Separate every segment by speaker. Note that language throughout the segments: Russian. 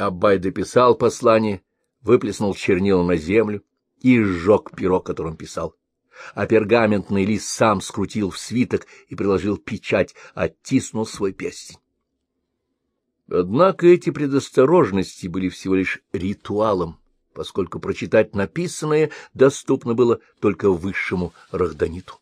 Speaker 1: Аббай дописал послание, выплеснул чернила на землю и сжег перо, которым писал. А пергаментный лист сам скрутил в свиток и приложил печать, оттиснул свой перстень. Однако эти предосторожности были всего лишь ритуалом, поскольку прочитать написанное доступно было только высшему рахданиту.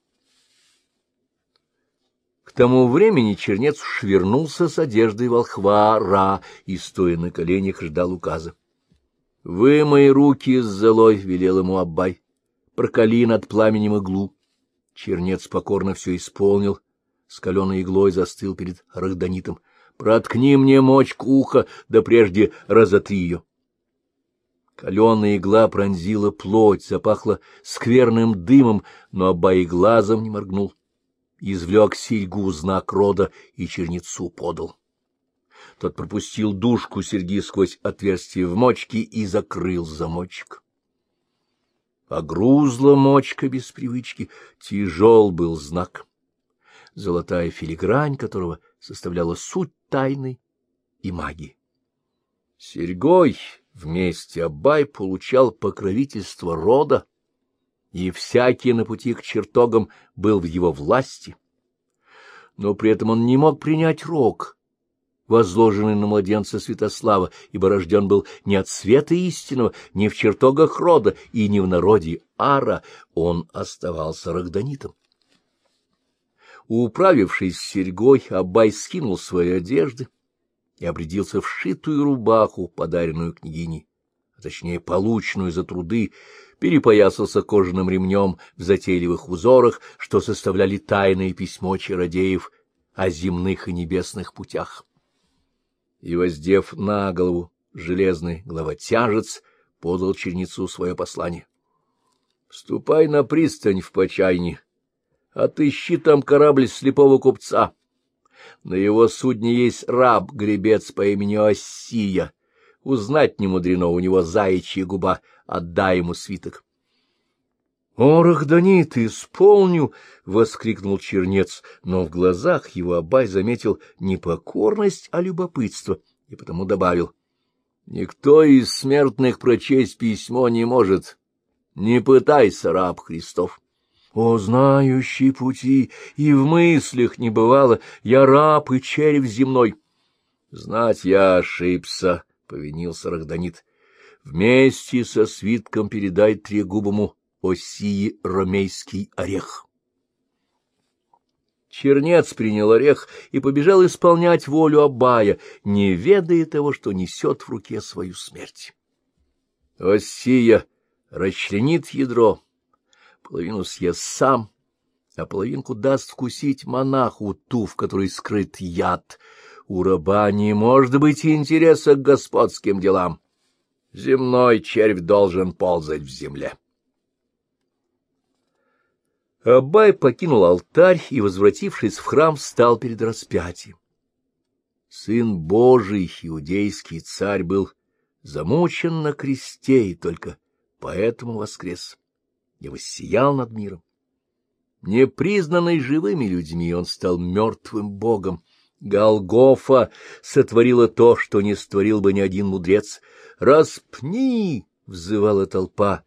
Speaker 1: К тому времени чернец уж вернулся с одеждой волхва Ра и, стоя на коленях, ждал указа. — Вымой руки с золой, — велел ему Аббай, — проколи над пламенем иглу. Чернец покорно все исполнил, с иглой застыл перед рахданитом. — Проткни мне мочку уха, да прежде разотри ее. Каленая игла пронзила плоть, запахла скверным дымом, но Абай глазом не моргнул. Извлек серьгу знак рода и черницу подал. Тот пропустил душку серьги сквозь отверстие в мочке и закрыл замочек. Огрузла мочка без привычки, тяжел был знак, золотая филигрань которого составляла суть тайны и магии. Серьгой Вместе Абай получал покровительство рода, и всякий на пути к чертогам был в его власти. Но при этом он не мог принять рог, возложенный на младенца Святослава, ибо рожден был не от света истинного, не в чертогах рода и не в народе Ара, он оставался рогданитом. Управившись с серьгой, Абай скинул свои одежды, и обрядился в шитую рубаху, подаренную княгиней, а точнее полученную за труды, перепоясался кожаным ремнем в затейливых узорах, что составляли тайное письмо чародеев о земных и небесных путях. И, воздев на голову железный главотяжец, подал черницу свое послание. — Ступай на пристань в Почайне, отыщи там корабль слепого купца — на его судне есть раб-гребец по имени Оссия. Узнать не мудрено, у него заячья губа, отдай ему свиток. — О, Рахданит, исполню! — воскликнул чернец, но в глазах его Абай заметил не покорность, а любопытство, и потому добавил. — Никто из смертных прочесть письмо не может. Не пытайся, раб Христов. — о, знающий пути, и в мыслях не бывало, я раб и червь земной. — Знать я ошибся, — повинился Рахданит. — Вместе со свитком передай трегубому Осии ромейский орех. Чернец принял орех и побежал исполнять волю Абая, не ведая того, что несет в руке свою смерть. Осия расчленит ядро, половину съест сам, а половинку даст вкусить монаху, ту, в которой скрыт яд. У раба не может быть интереса к господским делам. Земной червь должен ползать в земле. Абай покинул алтарь и, возвратившись в храм, встал перед распятием. Сын Божий, иудейский царь, был замучен на кресте и только поэтому воскрес и воссиял над миром. Непризнанный живыми людьми, он стал мертвым богом. Голгофа сотворила то, что не створил бы ни один мудрец. «Распни!» — взывала толпа.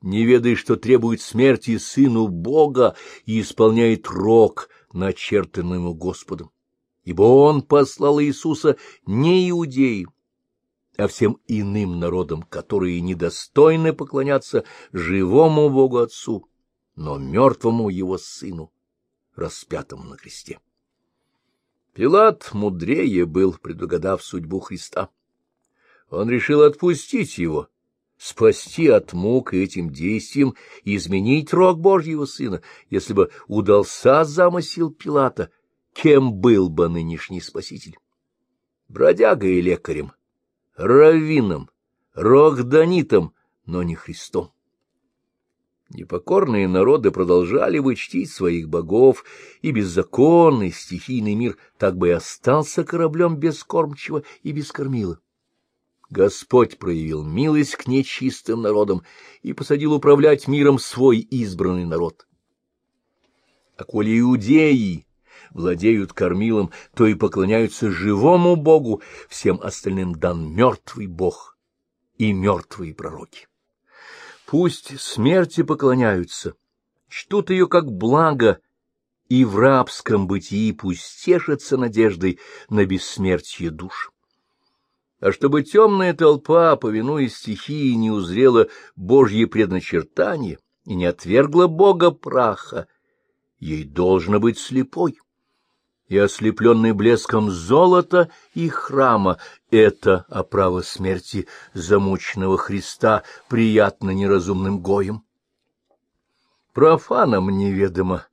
Speaker 1: Не ведай, что требует смерти сыну Бога и исполняет рок, начертанный ему Господом. Ибо он послал Иисуса не иудеям, а всем иным народам, которые недостойны поклоняться живому Богу Отцу, но мертвому Его Сыну, распятому на кресте. Пилат мудрее был, предугадав судьбу Христа. Он решил отпустить его, спасти от мук этим действием и изменить рог Божьего Сына, если бы удался замысел Пилата, кем был бы нынешний Спаситель? Бродягой и лекарем, раввином, рогданитом, но не Христом. Непокорные народы продолжали бы чтить своих богов, и беззаконный стихийный мир так бы и остался кораблем без кормчего и без кормила. Господь проявил милость к нечистым народам и посадил управлять миром свой избранный народ. А коли иудеи владеют кормилом, то и поклоняются живому Богу, всем остальным дан мертвый Бог и мертвые пророки. Пусть смерти поклоняются, чтут ее как благо, и в рабском бытии пусть тешатся надеждой на бессмертие душ. А чтобы темная толпа, повинуясь стихии, не узрела Божье предначертание и не отвергла Бога праха, ей должно быть слепой. И ослепленный блеском золота и храма — это оправа смерти замученного Христа приятно неразумным гоем. Профанам неведомо,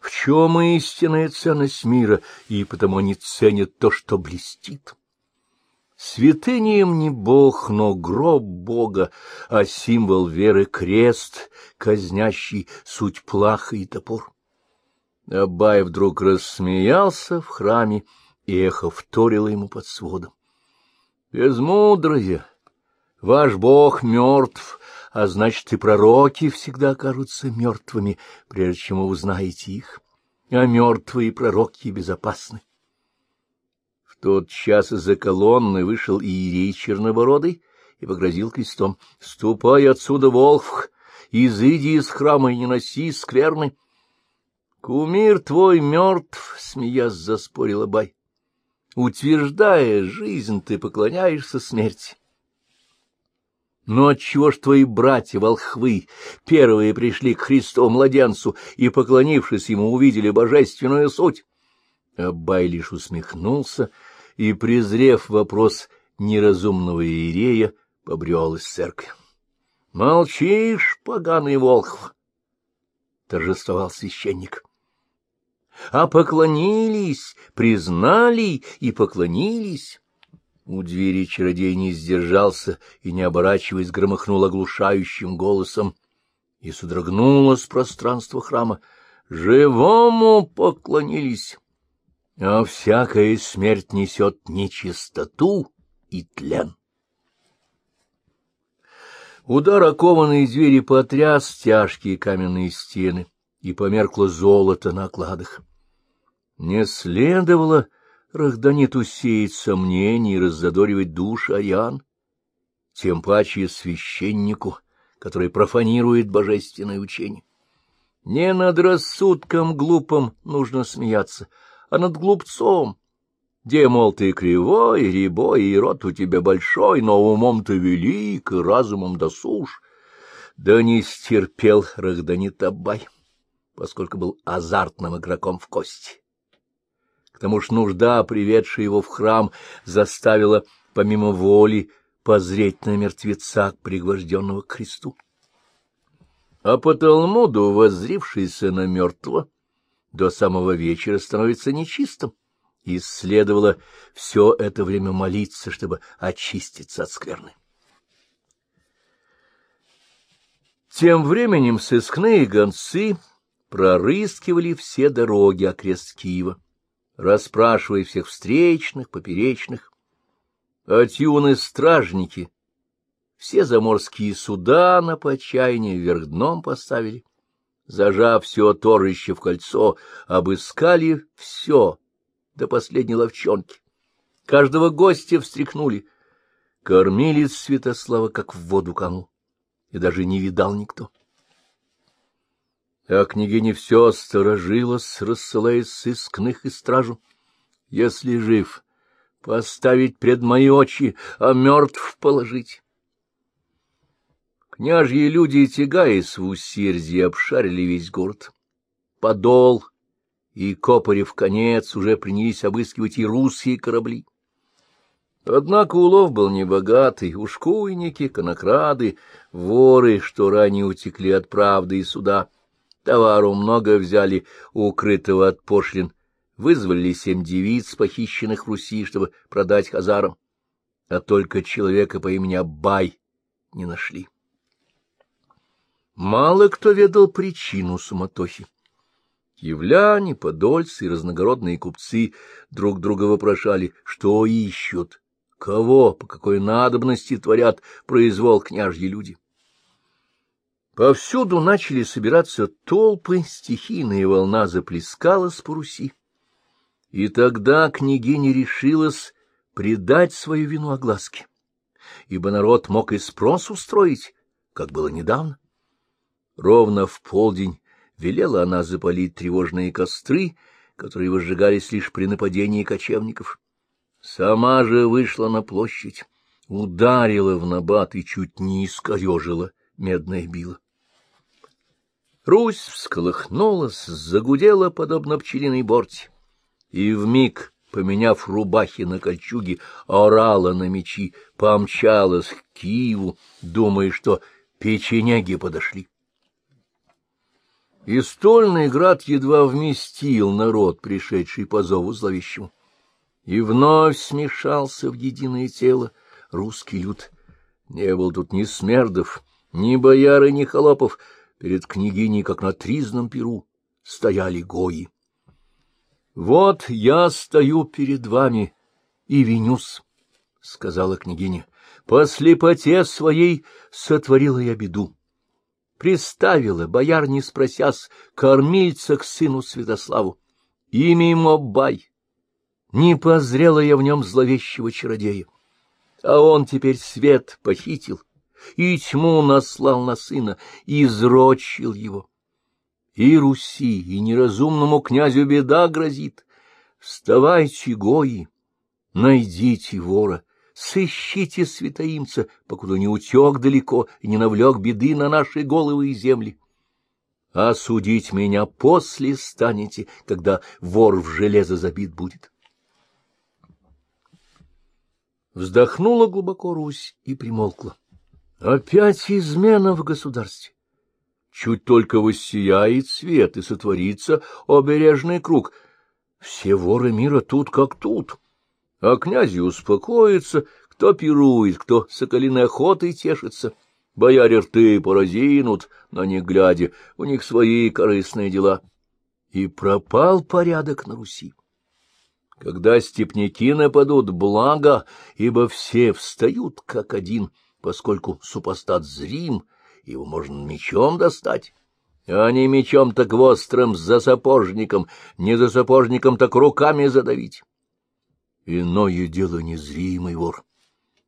Speaker 1: в чем истинная ценность мира, и потому они ценят то, что блестит. Святыням не Бог, но гроб Бога, а символ веры — крест, казнящий суть плаха и топор. Абай вдруг рассмеялся в храме, и эхо вторило ему под сводом. — Безмудрые! Ваш Бог мертв, а значит, и пророки всегда окажутся мертвыми, прежде чем вы узнаете их, а мертвые пророки безопасны тот час из-за колонны вышел Иерей Чернобородый и погрозил крестом. — Ступай отсюда, Волхв, изыди из храма и не носи скверны. — Кумир твой мертв, — смеясь заспорила Бай. — Утверждая жизнь, ты поклоняешься смерти. Но отчего ж твои братья волхвы первые пришли к Христу-младенцу и, поклонившись ему, увидели божественную суть? Абай лишь усмехнулся и, презрев вопрос неразумного иерея, побрел из церкви. — Молчишь, поганый Волхв! — торжествовал священник. — А поклонились, признали и поклонились. У двери чародей не сдержался и, не оборачиваясь, громыхнул оглушающим голосом, и содрогнулось пространство храма. «Живому поклонились!» а всякая смерть несет нечистоту и тлен. Удар окованной двери потряс тяжкие каменные стены, и померкло золото на окладах. Не следовало Рахданиту сеять сомнений и раззадоривать душ Ариан, тем паче священнику, который профанирует божественное учение. Не над рассудком глупым нужно смеяться — а над глупцом. Где, мол, ты кривой, рябой, и рот у тебя большой, но умом ты велик, и разумом досуж. Да не стерпел Рахданит Аббай, поскольку был азартным игроком в кости. К тому ж нужда, приведшая его в храм, заставила, помимо воли, позреть на мертвеца, пригвожденного к кресту. А по Талмуду, воззрившийся на мертвого, до самого вечера становится нечистым, и следовало все это время молиться, чтобы очиститься от скверны. Тем временем сыскные гонцы прорыскивали все дороги окрест Киева, расспрашивая всех встречных, поперечных. А тюны-стражники все заморские суда на почаяние вверх дном поставили зажав все торжище в кольцо, обыскали все до последней ловчонки. Каждого гостя встряхнули. Кормилец Святослава как в воду канул, и даже не видал никто. А княгиня все сторожилась, рассылая сыскных и стражу. Если жив, поставить пред мои очи, а мертв положить. Княжьи люди, тягаясь в усердии, обшарили весь город. Подол и Копорев конец уже принялись обыскивать и русские корабли. Однако улов был небогатый, ушкуйники, конокрады, воры, что ранее утекли от правды и суда. Товару много взяли, укрытого от пошлин, вызвали семь девиц, похищенных в Руси, чтобы продать хазарам, а только человека по имени Аббай не нашли. Мало кто ведал причину суматохи. Киевляне, подольцы и разногородные купцы друг друга вопрошали, что ищут, кого, по какой надобности творят произвол княжьи люди. Повсюду начали собираться толпы, стихийная волна заплескалась по Руси. И тогда княгиня решилась предать свою вину огласке, ибо народ мог и спрос устроить, как было недавно. Ровно в полдень велела она запалить тревожные костры, которые возжигались лишь при нападении кочевников. Сама же вышла на площадь, ударила в набат и чуть не искорежила медное било. Русь всколыхнулась, загудела, подобно пчелиной борте, и вмиг, поменяв рубахи на кольчуги, орала на мечи, помчалась к Киеву, думая, что печеняги подошли. И стольный град едва вместил народ, пришедший по зову зловещему. И вновь смешался в единое тело русский люд. Не был тут ни смердов, ни бояры, ни холопов. Перед княгиней, как на тризном перу, стояли гои. — Вот я стою перед вами и винюсь, — сказала княгиня. — По слепоте своей сотворила я беду приставила, бояр не спросясь, кормильца к сыну Святославу. Имя ему Бай. Не позрела я в нем зловещего чародея. А он теперь свет похитил, и тьму наслал на сына, и изрочил его. И Руси, и неразумному князю беда грозит. Вставайте, гои, найдите вора, сыщите святоимца, покуда не утек далеко и не навлек беды на наши головы и земли. А судить меня после станете, когда вор в железо забит будет. Вздохнула глубоко Русь и примолкла. Опять измена в государстве. Чуть только воссияет свет и сотворится обережный круг. Все воры мира тут как тут а князи успокоятся, кто пирует, кто соколиной охотой тешится. Бояре рты поразинут, на них глядя, у них свои корыстные дела. И пропал порядок на Руси. Когда степняки нападут, благо, ибо все встают как один, поскольку супостат зрим, его можно мечом достать. А не мечом, так острым, за сапожником, не за сапожником, так руками задавить. Иное дело незримый вор.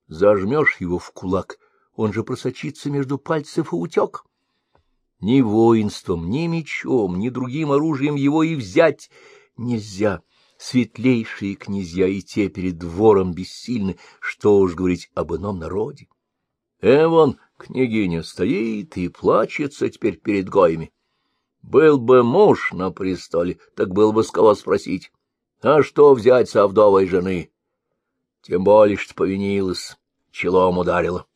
Speaker 1: Зажмешь его в кулак, он же просочится между пальцев и утек. Ни воинством, ни мечом, ни другим оружием его и взять нельзя. Светлейшие князья и те перед двором бессильны, что уж говорить об ином народе. Эвон, княгиня, стоит и плачется теперь перед гоями. Был бы муж на престоле, так был бы с кого спросить. А что взять со вдовой жены? Тем более, что повинилась, челом ударила.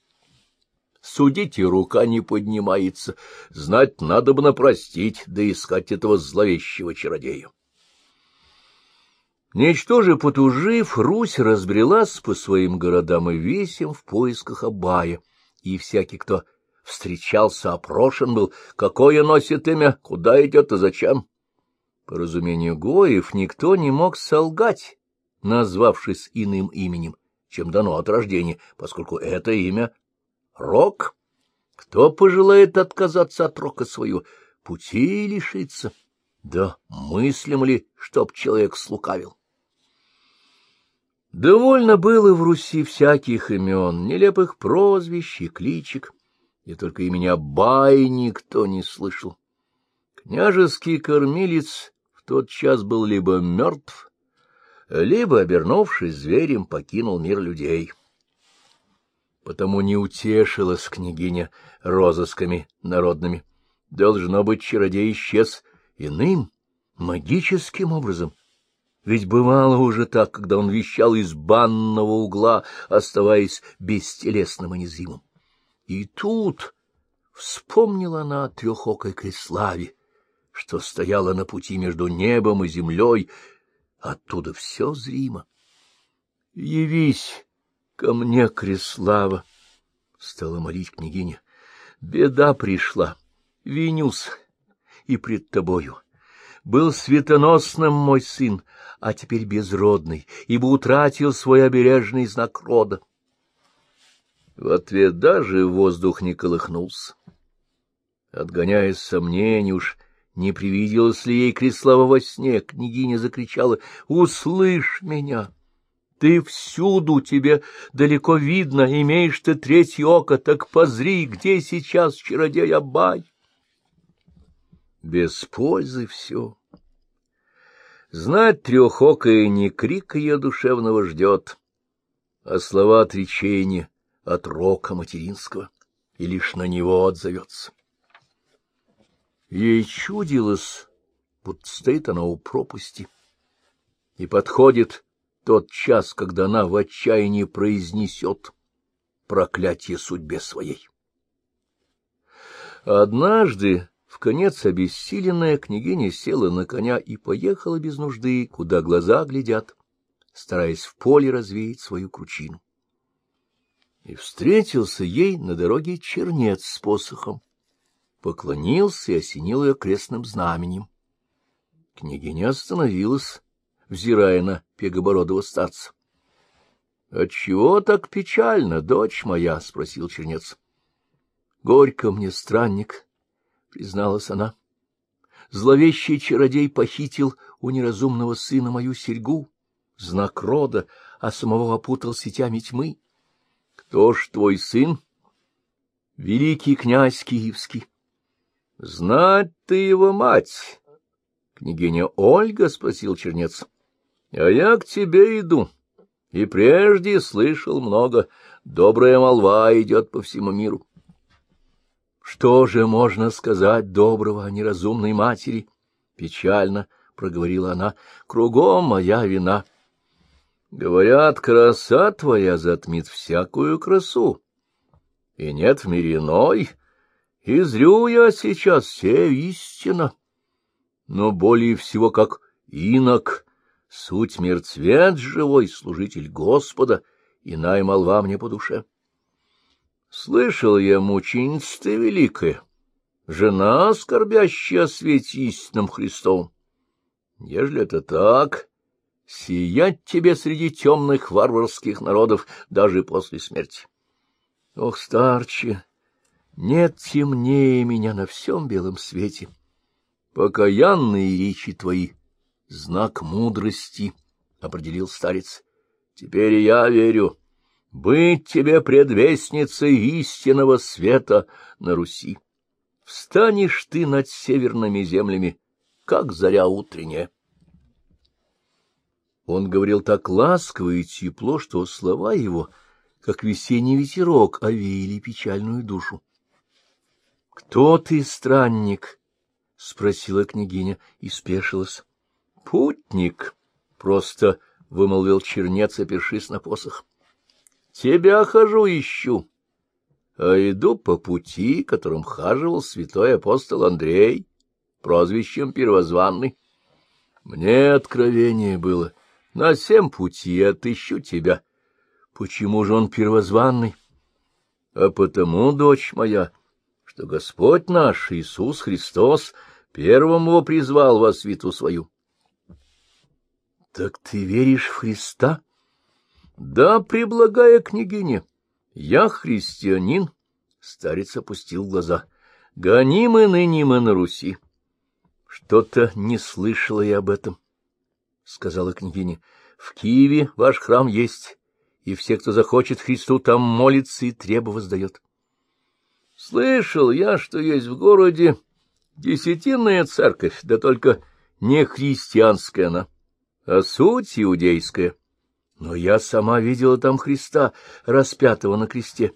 Speaker 1: Судите, рука не поднимается. Знать надо бы напростить, да искать этого зловещего чародея. Ничтоже потужив, Русь разбрелась по своим городам и весям в поисках Абая, и всякий, кто встречался, опрошен был, какое носит имя, куда идет и зачем. По разумению Гоев, никто не мог солгать, назвавшись иным именем, чем дано от рождения, поскольку это имя — Рок. Кто пожелает отказаться от Рока своего, пути лишиться? Да мыслим ли, чтоб человек слукавил? Довольно было в Руси всяких имен, нелепых прозвищ и кличек, и только имени Бай никто не слышал. Княжеский кормилец тот час был либо мертв, либо, обернувшись зверем, покинул мир людей. Потому не утешилась княгиня розысками народными. Должно быть, чародей исчез иным, магическим образом. Ведь бывало уже так, когда он вещал из банного угла, оставаясь бестелесным и незримым. И тут вспомнила она о трехокой Креславе, что стояло на пути между небом и землей, оттуда все зримо. — Явись ко мне, Креслава, — стала молить княгиня. — Беда пришла, винюс, и пред тобою. Был светоносным мой сын, а теперь безродный, ибо утратил свой обережный знак рода. В ответ даже воздух не колыхнулся. Отгоняя сомнений уж, Не привиделось ли ей Креслава во сне? Княгиня закричала «Услышь меня!» Ты всюду, тебе далеко видно, имеешь ты третье око, так позри, где сейчас чародей Абай. Без пользы все. Знать трехокое не крик ее душевного ждет, а слова отречения от рока материнского, и лишь на него отзовется. Ей чудилось, будто стоит она у пропасти, и подходит тот час, когда она в отчаянии произнесет проклятие судьбе своей. Однажды, в конец обессиленная, княгиня села на коня и поехала без нужды, куда глаза глядят, стараясь в поле развеять свою кручину. И встретился ей на дороге чернец с посохом, поклонился и осенил ее крестным знаменем. Княгиня остановилась, взирая на пегобородого старца. — Отчего так печально, дочь моя? — спросил чернец. — Горько мне, странник, — призналась она. Зловещий чародей похитил у неразумного сына мою серьгу, знак рода, а самого опутал сетями тьмы. — Кто ж твой сын? — Великий князь Киевский. — Знать ты его мать. — Княгиня Ольга? — спросил чернец. — а я к тебе иду, и прежде слышал много. Добрая молва идет по всему миру. Что же можно сказать доброго о неразумной матери? Печально проговорила она. Кругом моя вина. Говорят, краса твоя затмит всякую красу. И нет в мире иной. И зрю я сейчас все истина. Но более всего как инок Суть мертвец живой, служитель Господа, иная молва мне по душе. Слышал я, мученица ты великая, жена, скорбящая о свете истинном Христом. Ежели это так, сиять тебе среди темных варварских народов даже после смерти. Ох, старче, нет темнее меня на всем белом свете. Покаянные речи твои — знак мудрости, — определил старец. — Теперь я верю. Быть тебе предвестницей истинного света на Руси. Встанешь ты над северными землями, как заря утренняя. Он говорил так ласково и тепло, что слова его, как весенний ветерок, овеяли печальную душу. — Кто ты, странник? — спросила княгиня и спешилась. Путник, — просто вымолвил чернец, опершись на посох. — Тебя хожу ищу, а иду по пути, которым хаживал святой апостол Андрей, прозвищем Первозванный. Мне откровение было. На всем пути отыщу тебя. Почему же он первозванный? А потому, дочь моя, что Господь наш, Иисус Христос, первым его призвал во святу свою. Так ты веришь в Христа? Да, преблагая княгиня. Я христианин. Старец опустил глаза. Гонимы ныне мы на Руси. Что-то не слышала я об этом, — сказала княгиня. В Киеве ваш храм есть, и все, кто захочет Христу, там молится и требу воздает. Слышал я, что есть в городе десятинная церковь, да только не христианская она а суть иудейская. Но я сама видела там Христа, распятого на кресте.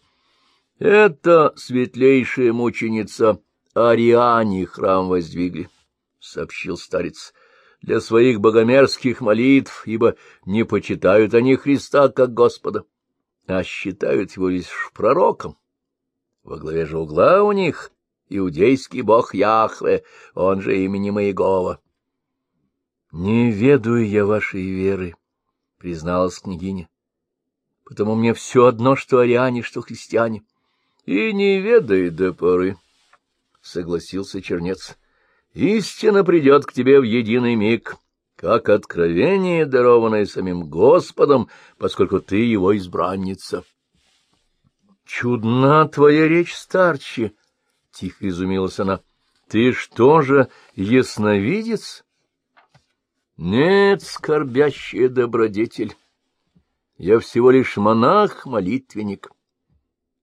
Speaker 1: Это светлейшая мученица Ариане храм воздвигли, — сообщил старец, — для своих богомерзких молитв, ибо не почитают они Христа как Господа, а считают его лишь пророком. Во главе же угла у них иудейский бог Яхве, он же именем Иегова. — Не ведаю я вашей веры, — призналась княгиня. — Потому мне все одно, что ариане, что христиане. — И не ведай до поры, — согласился чернец. — Истина придет к тебе в единый миг, как откровение, дарованное самим Господом, поскольку ты его избранница. — Чудна твоя речь, старче, — тихо изумилась она. — Ты что же, ясновидец? Нет, скорбящий добродетель. Я всего лишь монах-молитвенник.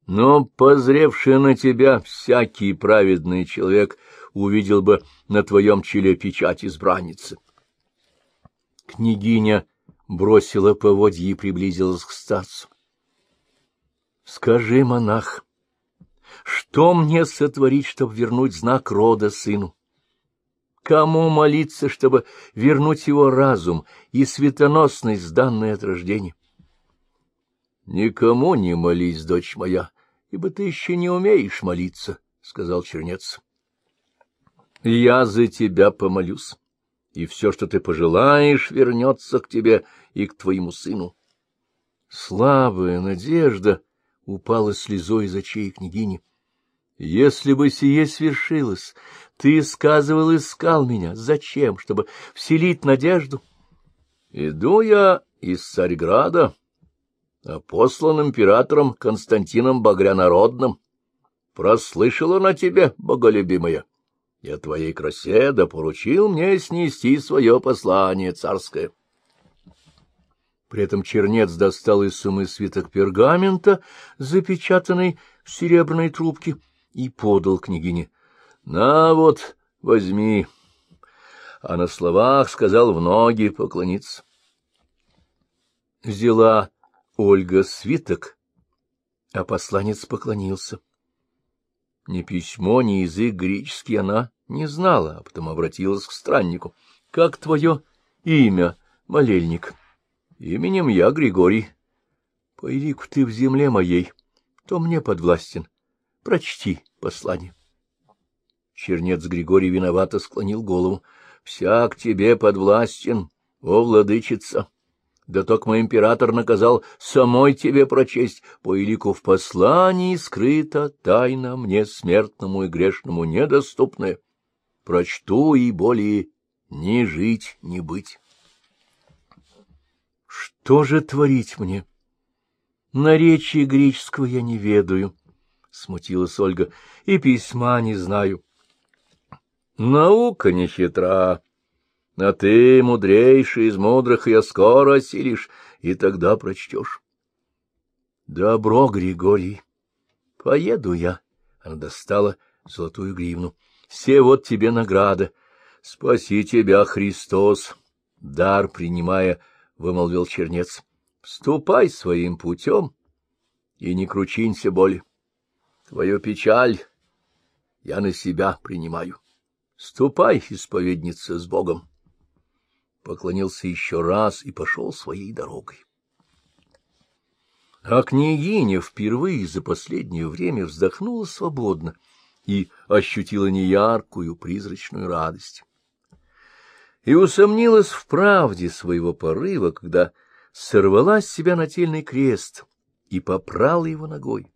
Speaker 1: Но, позревший на тебя, всякий праведный человек увидел бы на твоем челе печать избранницы. Княгиня бросила поводья и приблизилась к старцу. — Скажи, монах, что мне сотворить, чтобы вернуть знак рода сыну? Кому молиться, чтобы вернуть его разум и светоносность, данной от рождения? — Никому не молись, дочь моя, ибо ты еще не умеешь молиться, — сказал чернец. — Я за тебя помолюсь, и все, что ты пожелаешь, вернется к тебе и к твоему сыну. Слабая надежда упала слезой из очей княгини. Если бы сие свершилось, ты сказывал, искал меня. Зачем? Чтобы вселить надежду? Иду я из Царьграда, а послан императором Константином Багрянародным. Прослышала на тебе, боголюбимая, о твоей красе да поручил мне снести свое послание царское. При этом чернец достал из сумы свиток пергамента, запечатанный в серебряной трубке, и подал княгине. — На вот, возьми. А на словах сказал в ноги поклониться. Взяла Ольга свиток, а посланец поклонился. Ни письмо, ни язык греческий она не знала, а потом обратилась к страннику. — Как твое имя, молельник? — Именем я Григорий. — Пойди-ка ты в земле моей, то мне подвластен. Прочти послание. Чернец Григорий виновато склонил голову. — Всяк тебе подвластен, о, владычица! Да только император наказал самой тебе прочесть, по илику в послании скрыта тайна мне, смертному и грешному, недоступная. Прочту и более не жить, не быть. Что же творить мне? Наречия греческого я не ведаю. — смутилась Ольга, — и письма не знаю. — Наука не хитра, а ты, мудрейший из мудрых, ее скоро осилишь, и тогда прочтешь. — Добро, Григорий, поеду я. Она достала золотую гривну. — Все вот тебе награда. Спаси тебя, Христос! Дар принимая, вымолвил чернец. — Ступай своим путем и не кручинься боли. Твою печаль я на себя принимаю. Ступай, исповедница, с Богом. Поклонился еще раз и пошел своей дорогой. А княгиня впервые за последнее время вздохнула свободно и ощутила неяркую призрачную радость. И усомнилась в правде своего порыва, когда сорвала с себя нательный крест и попрала его ногой.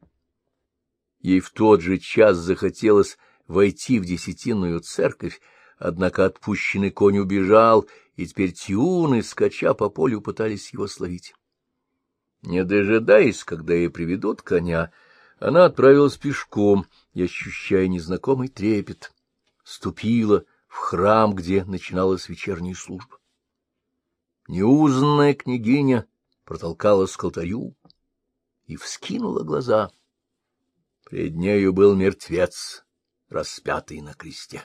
Speaker 1: Ей в тот же час захотелось войти в десятинную церковь, однако отпущенный конь убежал, и теперь тюны, скача по полю, пытались его словить. Не дожидаясь, когда ей приведут коня, она отправилась пешком и, ощущая незнакомый трепет, ступила в храм, где начиналась вечерняя служба. Неузнанная княгиня протолкалась к алтарю и вскинула глаза — Пред нею был мертвец, распятый на кресте.